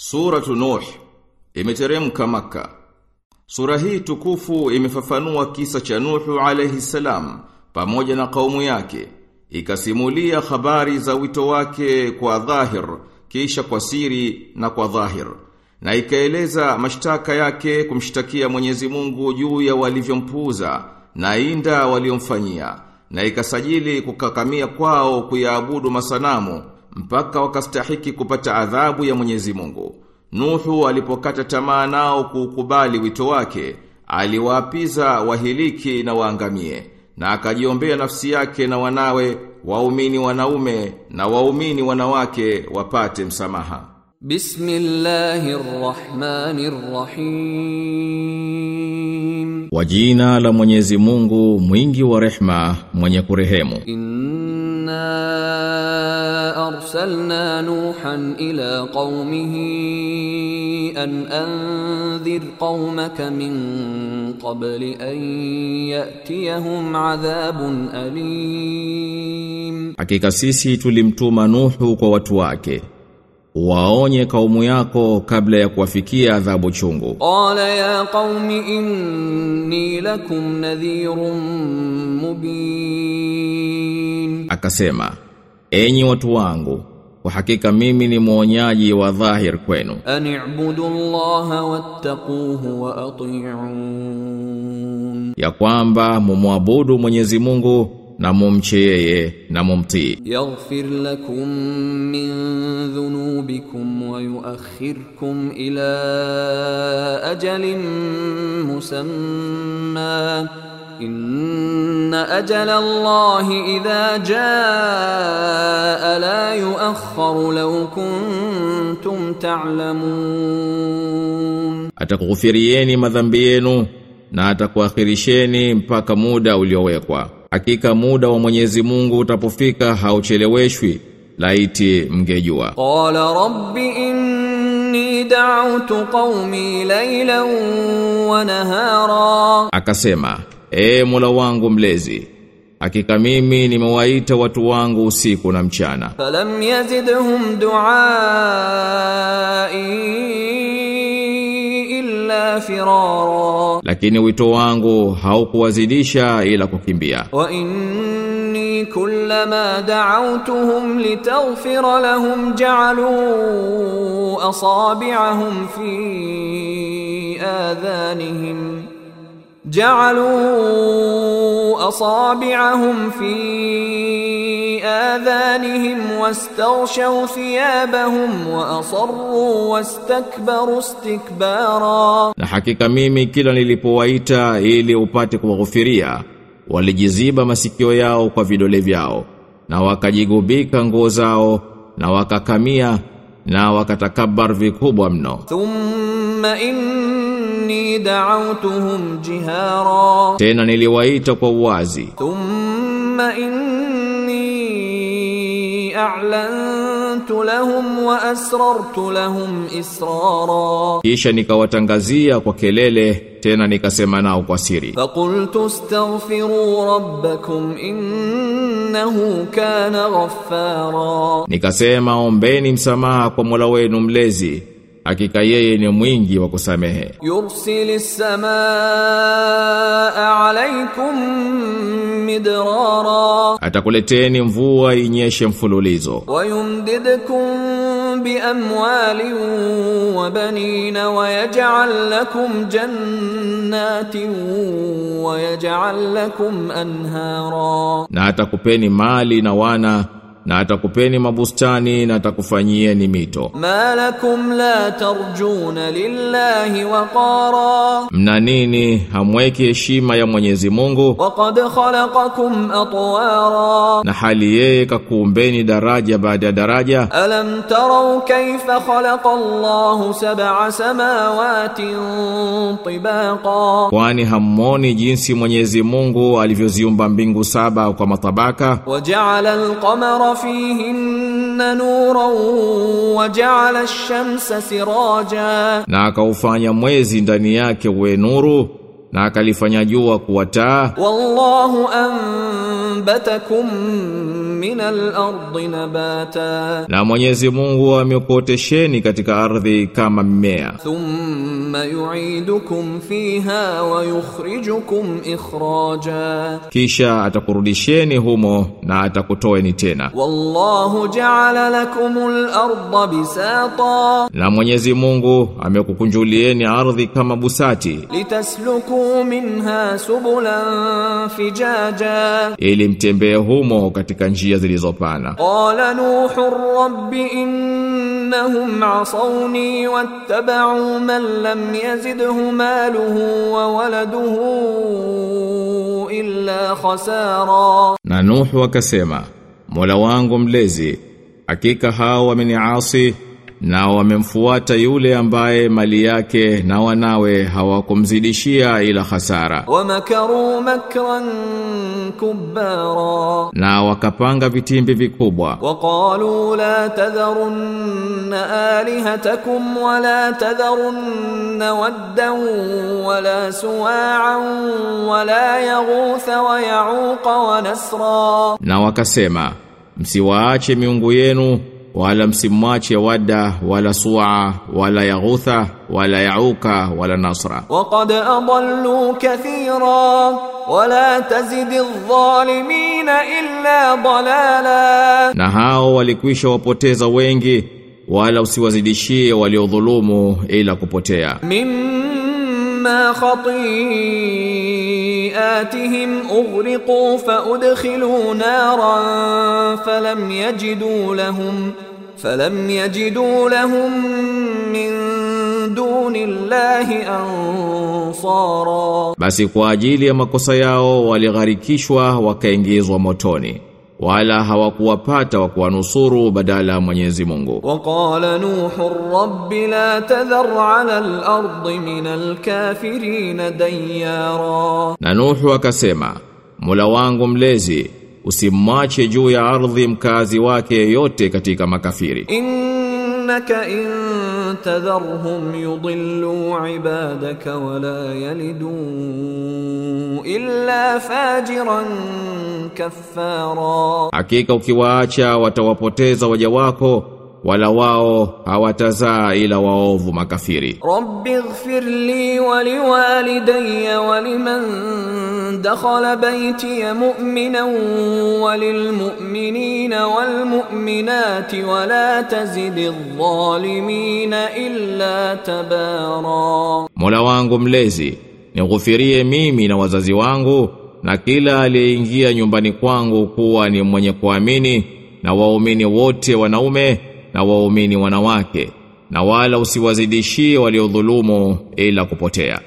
Suratu Nuh imeteremka maka. Sura hii tukufu imefafanua kisa cha Nuhu alayhi salam pamoja na kaumu yake. Ikasimulia habari za wito wake kwa dhahir, kisha kwa siri na kwa dhahir. Na ikaeleza mashtaka yake kumshtakia Mwenyezi Mungu juu ya walivyompuuza na inda waliomfanyia. Na ikasajili kukakamia kwao kuyaabudu masanamu mpaka wakastahiki kupata adhabu ya Mwenyezi Mungu. Nuhu alipokata tamaa nao kukubali wito wake, aliwaapiza wahiliki na waangamie, na akajiombea nafsi yake na wanawe, waumini wanaume na waumini wanawake wapate msamaha. Bismillahirrahmanirrahim. Kwa jina la Mwenyezi Mungu mwingi wa rehma, mwenye kurehemu. إنا أرسلنا نوحا إلى قومه أن أنذر قومك من قبل أن يأتيهم عذاب أليم. Hakika sisi tulimtuma Nuhu kwa watu wake Waonye kaumu yako kabla ya kuwafikia adhabu chungu. Qala ya qaumi inni lakum nadhirun mubin. Akasema, enyi watu wangu, kwa hakika mimi ni mwonyaji wa dhahir kwenu. Ani'budu Allaha wattaquhu wa ati'un. Ya kwamba mumwabudu Mwenyezi Mungu na mumche yeye na mumtii. Yaghfir lakum min dhunubikum wa yuakhirkum ila ajalin musamma. Inna ajala Allahi idha jaa la yuakharu law kuntum ta'lamun, atakughufirieni madhambi yenu na atakuakhirisheni mpaka muda uliowekwa. Hakika muda wa Mwenyezi Mungu utapofika haucheleweshwi laiti mngejua. Qala rabbi inni da'utu qaumi laylan wa nahara. Akasema, e Mola wangu mlezi, hakika mimi nimewaita watu wangu usiku na mchana. Falam yazidhum du'ai إلا فرارا Lakini wito wangu haukuwazidisha ila kukimbia. وإني كلما دعوتهم لتغفر لهم جعلوا أصابعهم في آذانهم جعلوا أصابعهم في آذانهم واستغشوا ثيابهم وأصروا واستكبروا استكبارا Na hakika mimi kila nilipowaita ili upate kuwaghufiria, walijiziba masikio yao kwa vidole vyao, na wakajigubika nguo zao, na wakakamia, na wakatakabar vikubwa mno. ثم إني دعوتهم جهارا Tena niliwaita kwa uwazi, thumma inni a'lantu lahum wa asrartu lahum israra, kisha nikawatangazia kwa kelele tena nikasema nao kwa siri. Faqultu astaghfiru rabbakum innahu kana ghaffara, nikasema ombeni msamaha kwa Mola wenu mlezi hakika yeye ni mwingi wa kusamehe. Yursilis samaa alaykum midrara, atakuleteni mvua inyeshe mfululizo. Wa yumdidkum bi biamwalin wa banin wa yaj'al lakum jannatin wa yaj'al lakum anhara, na atakupeni mali na wana na atakupeni mabustani na atakufanyia ni mito. Malakum la tarjuna lillahi waqara, mna nini hamweki heshima ya Mwenyezi Mungu? Waqad khalaqakum atwara, na hali yeye kakuumbeni daraja baada ya daraja. Alam tarau kayfa khalaqa Allahu sab'a samawati tibaqa, kwani hammoni jinsi Mwenyezi Mungu alivyoziumba mbingu saba kwa matabaka. Waja'ala al-qamara fihinna nuran waja'ala ash-shamsa siraja na akaufanya mwezi ndani yake uwe nuru na akalifanya jua kuwa taa. Wallahu anbatakum min al-ardi nabata, na Mwenyezi Mungu amekuotesheni katika ardhi kama mmea. Thumma yu'idukum fiha wa yukhrijukum ikhraja, kisha atakurudisheni humo na atakutoeni tena. Wallahu ja'ala lakum al arda bisata, na Mwenyezi Mungu amekukunjulieni ardhi kama busati. Litasluku minha subulan fijaja, ili mtembee humo katika njia zilizopana قال نوح رب إنهم عصوني واتبعوا من لم يزده ماله وولده إلا خسارا na Nuhu akasema Mola wangu mlezi hakika hao wameniasi na wamemfuata yule ambaye mali yake na wanawe hawakumzidishia ila hasara wamakaru makran kubara na wakapanga vitimbi vikubwa. Waqalu la tadharun alihatakum wa la tadharunna waddan wa la suwa'an wa la wa ya'uq wa nasra. Na wakasema msiwaache miungu yenu wala msimwache wada wala suwa wala yaghutha wala yauka wala nasra وقد أضلوا كثيرا ولا تزد الظالمين إلا ضلالا na hao walikwisha wapoteza wengi wala usiwazidishie waliodhulumu ila kupotea مما خطيئاتهم أغرقوا فأدخلوا نارا فلم يجدوا لهم فلم يجدوا لهم من دون الله أنصارا basi kwa ajili ya makosa yao waligharikishwa wakaingizwa motoni wala hawakuwapata wa kuwanusuru badala ya Mwenyezi Mungu وقال نوح رب لا تذر على الأرض من الكافرين ديارا na Nuhu akasema Mola wangu mlezi usimwache juu ya ardhi mkazi wake yote katika makafiri. Innaka in tadharhum yudillu ibadaka wa la yalidu illa fajiran kaffara. Hakika ukiwaacha watawapoteza waja wako wala wao hawatazaa ila waovu makafiri. Rabbighfirli wa liwalidayya wa liman دخل بيتي مؤمنا وللمؤمنين والمؤمنات ولا تزد الظالمين إلا تبارا Mola wangu mlezi nighufirie mimi na wazazi wangu na kila aliyeingia nyumbani kwangu kuwa ni mwenye kuamini na waumini wote wanaume na waumini wanawake na wala usiwazidishie waliodhulumu ila kupotea